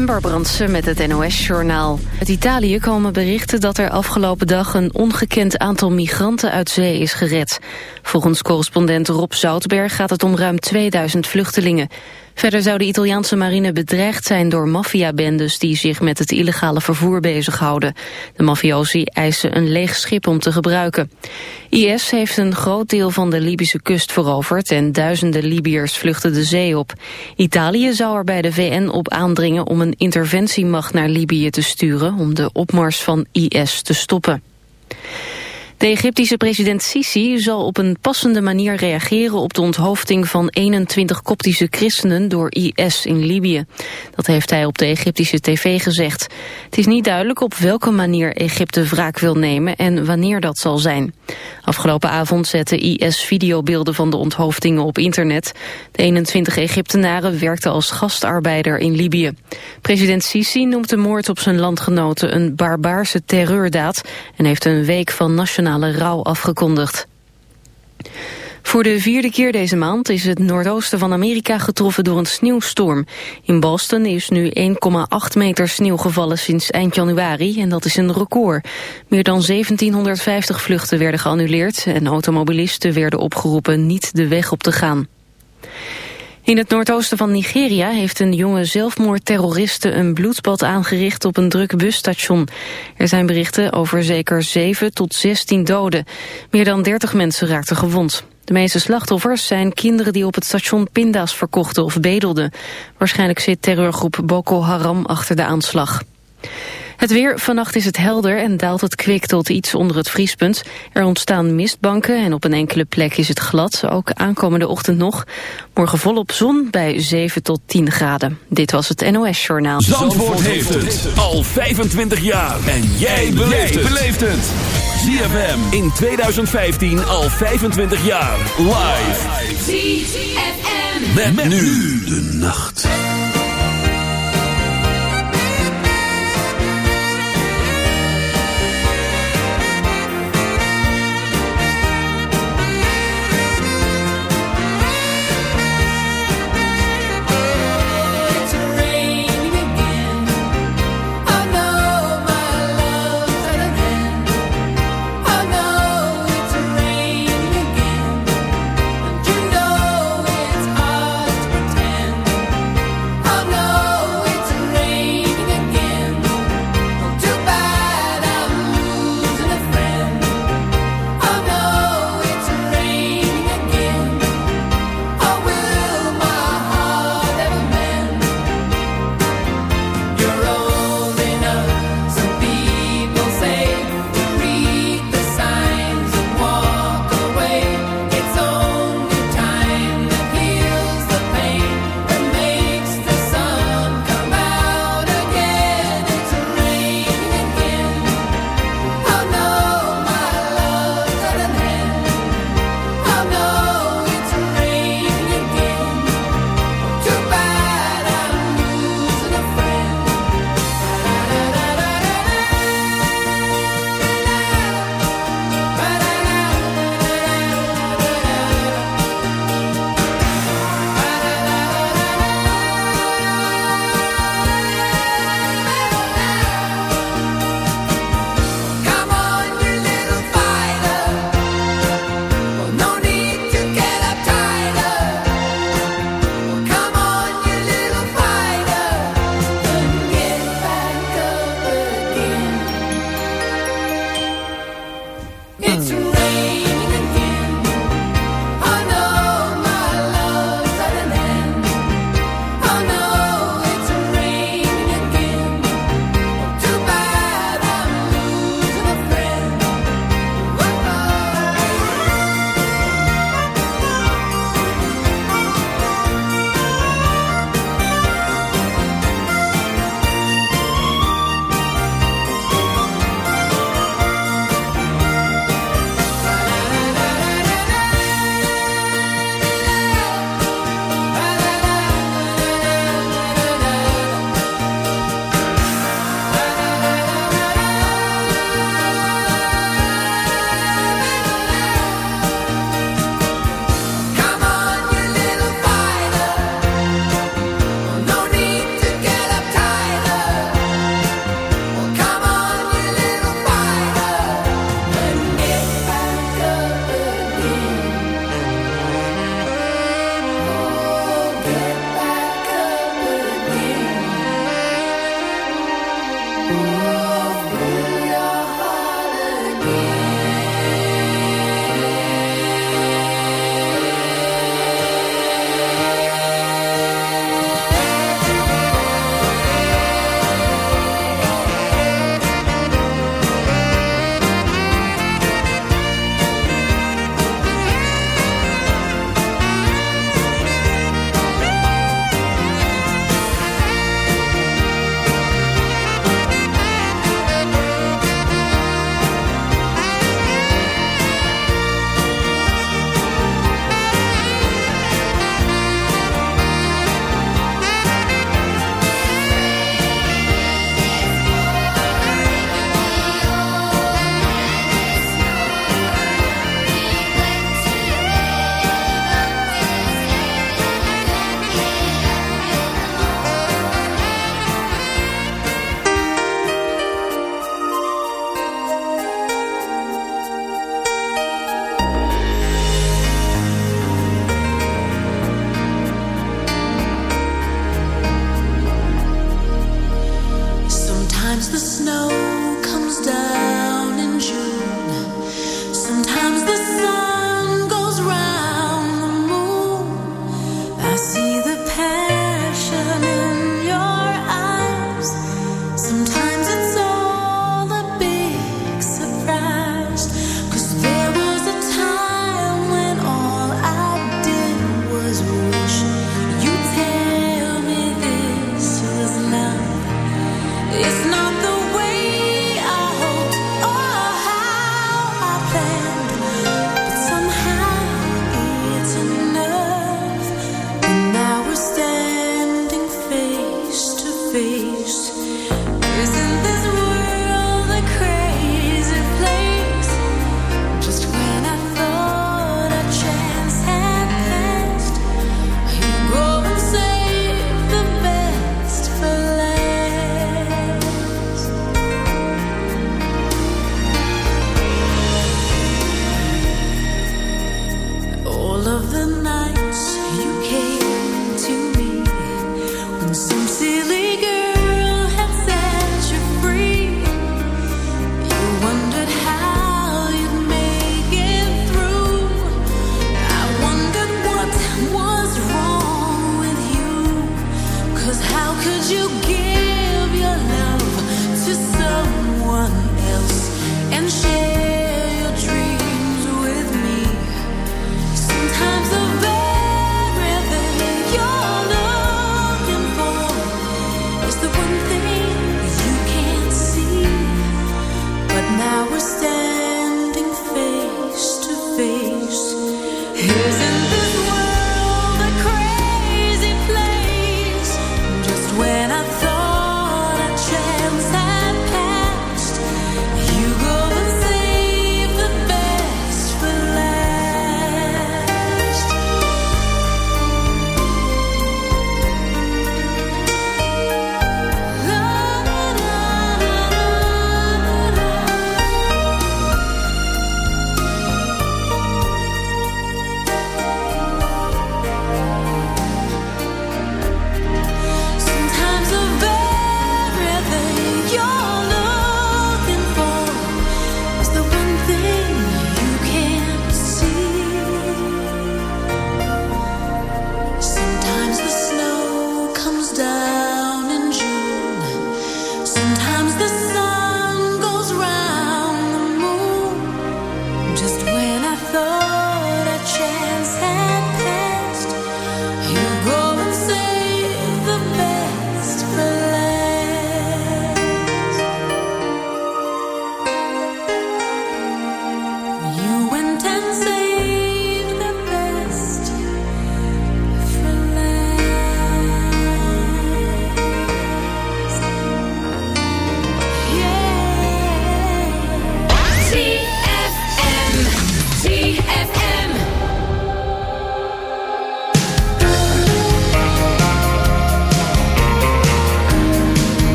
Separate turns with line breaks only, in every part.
Ember Brandsen met het NOS-journaal. Uit Italië komen berichten dat er afgelopen dag een ongekend aantal migranten uit zee is gered. Volgens correspondent Rob Zoutberg gaat het om ruim 2000 vluchtelingen. Verder zou de Italiaanse marine bedreigd zijn door maffiabendes die zich met het illegale vervoer bezighouden. De mafiosi eisen een leeg schip om te gebruiken. IS heeft een groot deel van de Libische kust veroverd en duizenden Libiërs vluchten de zee op. Italië zou er bij de VN op aandringen om een interventiemacht naar Libië te sturen om de opmars van IS te stoppen. De Egyptische president Sisi zal op een passende manier reageren op de onthoofding van 21 koptische christenen door IS in Libië. Dat heeft hij op de Egyptische tv gezegd. Het is niet duidelijk op welke manier Egypte wraak wil nemen en wanneer dat zal zijn. Afgelopen avond zette IS videobeelden van de onthoofdingen op internet. De 21 Egyptenaren werkten als gastarbeider in Libië. President Sisi noemt de moord op zijn landgenoten een barbaarse terreurdaad en heeft een week van nationale nationale afgekondigd. Voor de vierde keer deze maand is het noordoosten van Amerika getroffen door een sneeuwstorm. In Boston is nu 1,8 meter sneeuw gevallen sinds eind januari en dat is een record. Meer dan 1750 vluchten werden geannuleerd en automobilisten werden opgeroepen niet de weg op te gaan. In het noordoosten van Nigeria heeft een jonge zelfmoordterroriste een bloedbad aangericht op een druk busstation. Er zijn berichten over zeker 7 tot 16 doden. Meer dan 30 mensen raakten gewond. De meeste slachtoffers zijn kinderen die op het station pinda's verkochten of bedelden. Waarschijnlijk zit terreurgroep Boko Haram achter de aanslag. Het weer, vannacht is het helder en daalt het kwik tot iets onder het vriespunt. Er ontstaan mistbanken en op een enkele plek is het glad, ook aankomende ochtend nog. Morgen volop zon bij 7 tot 10 graden. Dit was het NOS Journaal.
Zandvoort, heeft het al 25 jaar. En jij beleeft het. ZFM in 2015 al 25 jaar. Live. ZFM. met nu de nacht.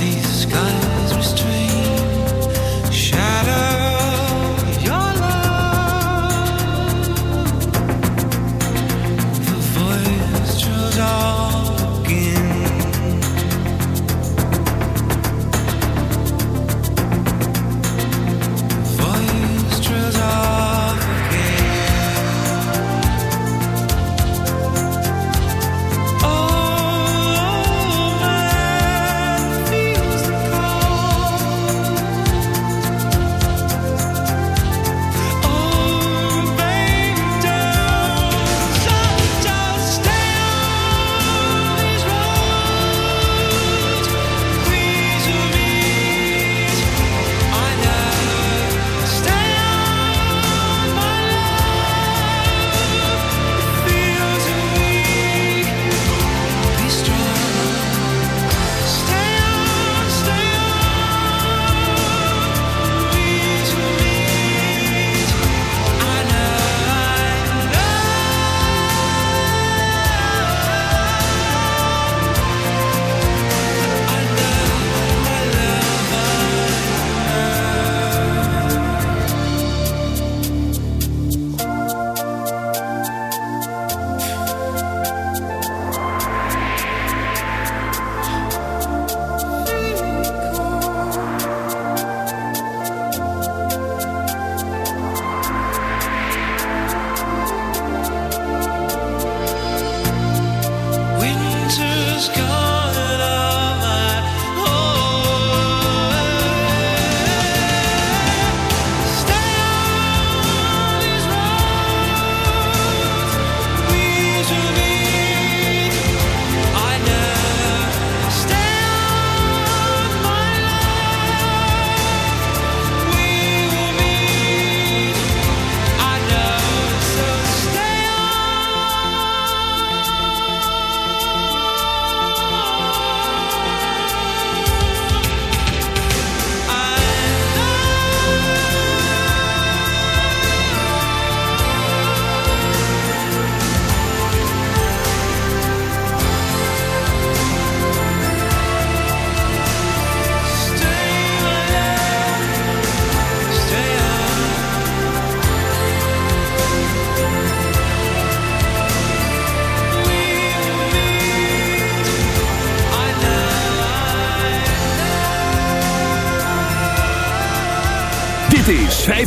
These skies restrain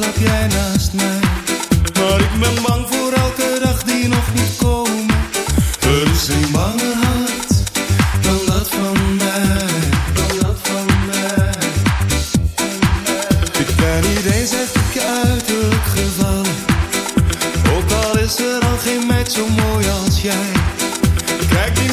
Slaap jij naast mij. Maar ik ben bang voor elke dag die nog niet komen. Er is een banger hart dan dat van mij. Dan dat van mij. Ik ben niet eens echt op je uiterlijk gevallen. Ook al is er al geen meid zo mooi als jij. Kijk die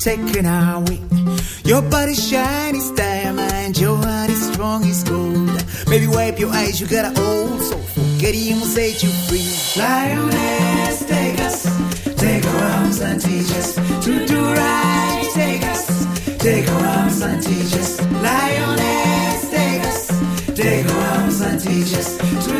taking our week. Your body shine is diamond,
your heart is strong it's gold. Baby, wipe your eyes, you got an old soul. Get him, set you free. Lioness, take us, take our arms and teach us to do right. Take us, take our arms and teach us. Lioness, take us, take our arms and teach us to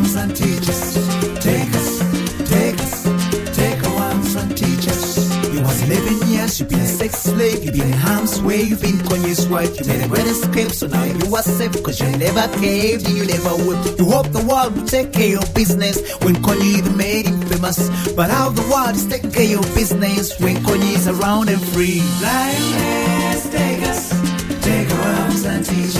Arms and teach us. Take us, take us, take our arms and teach us. You was 11 years, you've been a sex slave, you've been in harm's way, you've been Kanye's wife, you made a great escape, so now you are safe, cause you never caved and you never would. You hope the world will take care of business when Kanye even made him famous. But how the world is taking care of business when Kanye is around and free. Lioness, take us, take our arms and teach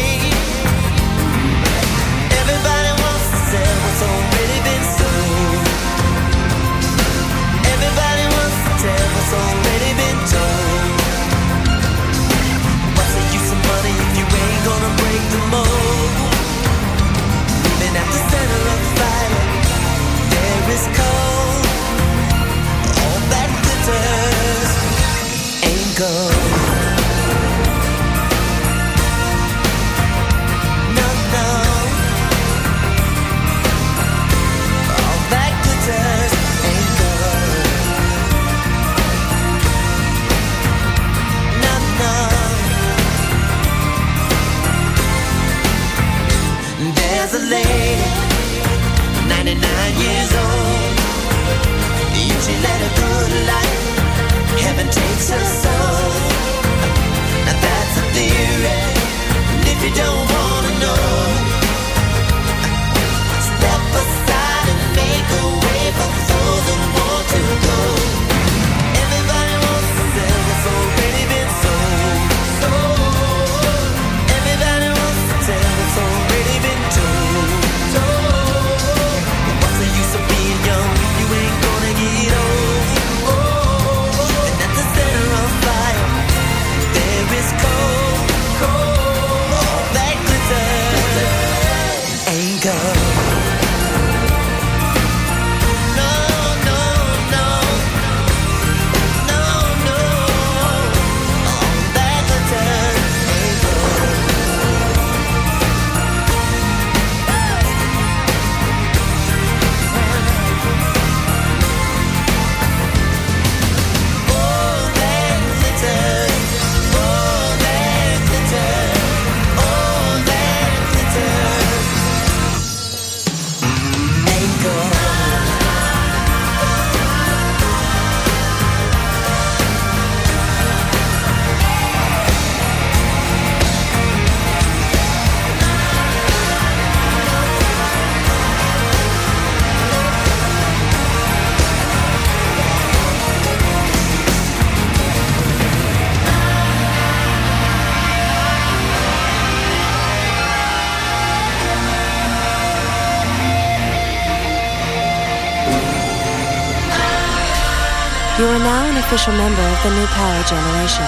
Official member of the new power generation.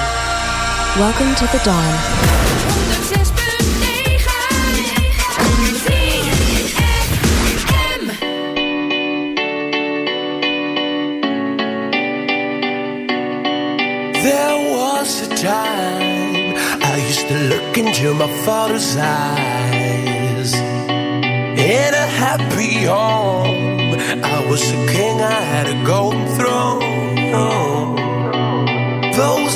Welcome to the dawn.
There was a time I used to look into my father's eyes. In a happy home, I was a king, I had a golden throne.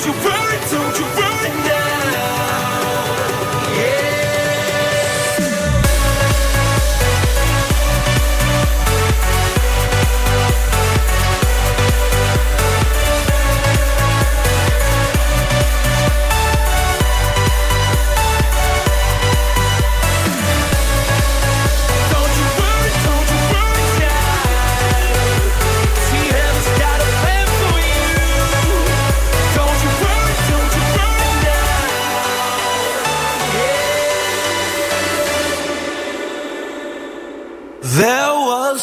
Don't you worry, don't you worry.